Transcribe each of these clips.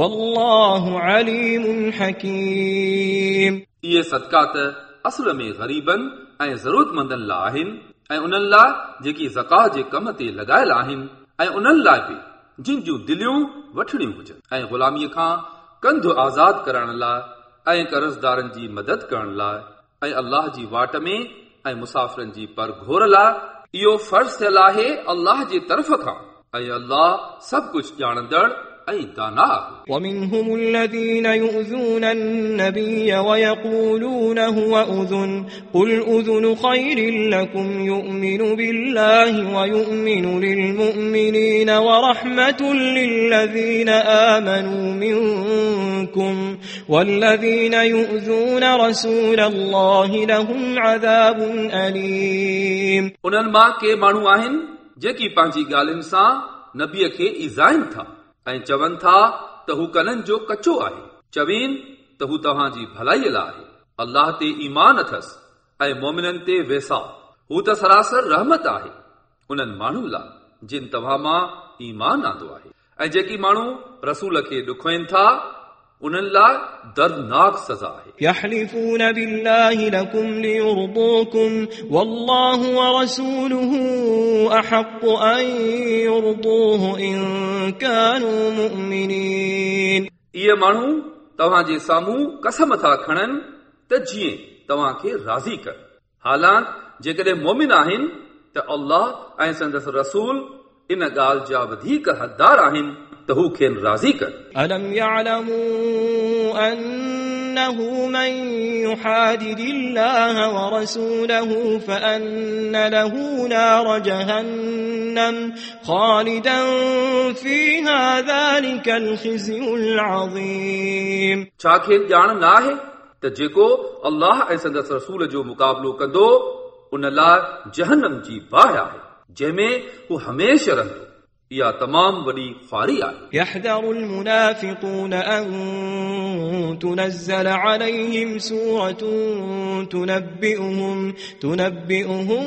والله عليم حكيم इहे सदक़ात असुल में ग़रीबनि ऐं ज़रूरतमंदनि लाइ आहिनि ऐं उन्हनि लाइ जेकी ज़कात जे कम ते लॻायल आहिनि ऐं उन्हनि लाइ बि जिन जूं दिलियूं वठणियूं हुजनि ऐं ग़ुलामीअ खां कंध आज़ाद करण लाइ ऐं कर्ज़दारनि जी मदद करण लाइ ऐं अलाह जी वाट में ऐं मुसाफ़िरनि जी पर घोर लाइ इहो फर्ज़ थियल आहे अलाह जे तरफ़ खां ऐं अलाह सभु कुझु ॼाणंदड़ أي دانا ومنهم الذين يؤذون النبي ويقولون هو أذن قل أذن خير لكم يؤمن بالله ويؤمن للمؤمنين ورحمة للذين آمنوا منكم والذين يؤذون رسول الله لهم عذاب أليم उन्हनि मां के माण्हू आहिनि जेकी पंहिंजी ॻाल्हियुनि सां नबीअ खे ईज़ाइनि था ऐं चवनि था त हू कननि जो कचो आहे चवीन त हू तव्हांजी भलाईअ लाइ आहे अलाह ते ईमान अथसि ऐं मोमिननि ते वेसा हू त सरासर रहमत आहे उन्हनि माण्हुनि लाइ जिन तव्हां मां ईमान आंदो आहे ऐं जेकी माण्हू रसूल खे ॾुखोइनि था उन्हनि लाइ दर्दनाक सज़ा आहे يحلفون بالله لكم ليرضوكم والله ورسوله أحق أن يرضوه إن كانوا مؤمنين इहे माण्हू तव्हांजे साम्हूं कसम था खणनि त जीअं तव्हांखे राज़ी कर हालांकि जेकॾहिं मोमिन आहिनि त अल्लाह ऐं संदसि रसूल इन ॻाल्हि जा वधीक हक़दार आहिनि त हू खेनि राज़ी कर ألم يعلموا أنه من يحادد الله ورسوله فأن له نار جهنم خالدا فيها ذلك الخزي العظيم छा खेनि ॼाण न आहे त जेको अल्लाह ऐं संदसि रसूल जो मुक़ाबिलो कंदो उन लाइ जहनम जी बाहि आहे जंहिंमें हू हमेशह रहंदो इहा तमामु वॾी ख्वारी आहे يحذر المنافقون أن تنزل عليهم سورة تنبئهم تنبئهم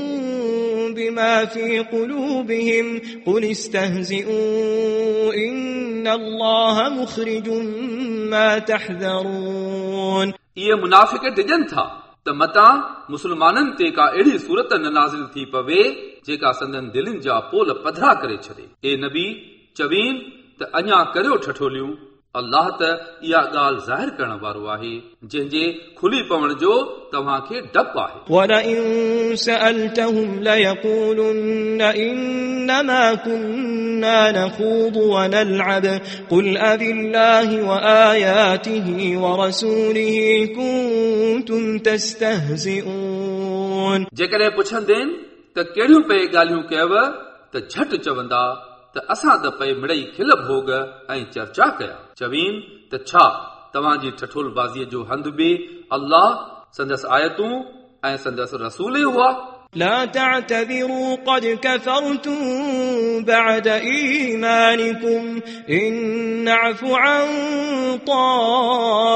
بما في قلوبهم قل استهزئوا إن الله مخرج ما تحذرون इहे मुनाफ़िक डिॼनि था त मतां मुस्लमाननि ते का अहिड़ी सूरत न नाज़िल थी पवे जेका संदन दिलनि जा पोल पधरा करे छॾे ए नबी चवीन त अञा करियो ठठोलियूं अलाह त इहा ॻाल्हि ज़ाहिर करण वारो आहे जंहिंजे खुली पवण जो तव्हांखे डपु आहे ولئن سألتهم ليقولن إنما كنا نخوض ونلعب قل أب الله وآياته ورسوله كنتم تستهزئون जेकॾहिं पुछंदेनि त कहिड़ियूं पे ॻाल्हियूं कयव त झटि चवंदा ته اسان ته پئي مڙئي کل ڀوڳ ۽ چرچا ڪيا. چوين ته ڇا؟ توهان جي ٺٺولبازيءَ جو هنڌ به الله سندس آيتون ۽ سندس رسول ئي هئا لا تعتذروا قد كفرتم بعد إيمانكم إن نعف عن طائفة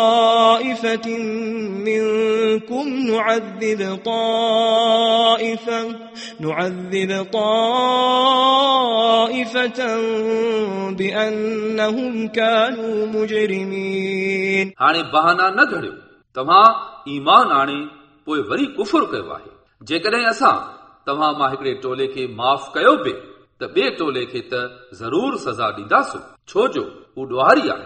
منكم نعذب طائفة نعذب طائفة بأنهم كانوا مجرمين हाणे बहाना न घड़ियो तव्हां ईमान आणे पोइ वरी कुफुर कयो आहे जेकॾहिं असां तव्हां मां हिकिड़े टोले खे माफ़ कयो बि त ॿिए टोले खे त ज़रूर सज़ा ॾींदासूं छो जो हू ॾुहारी आहे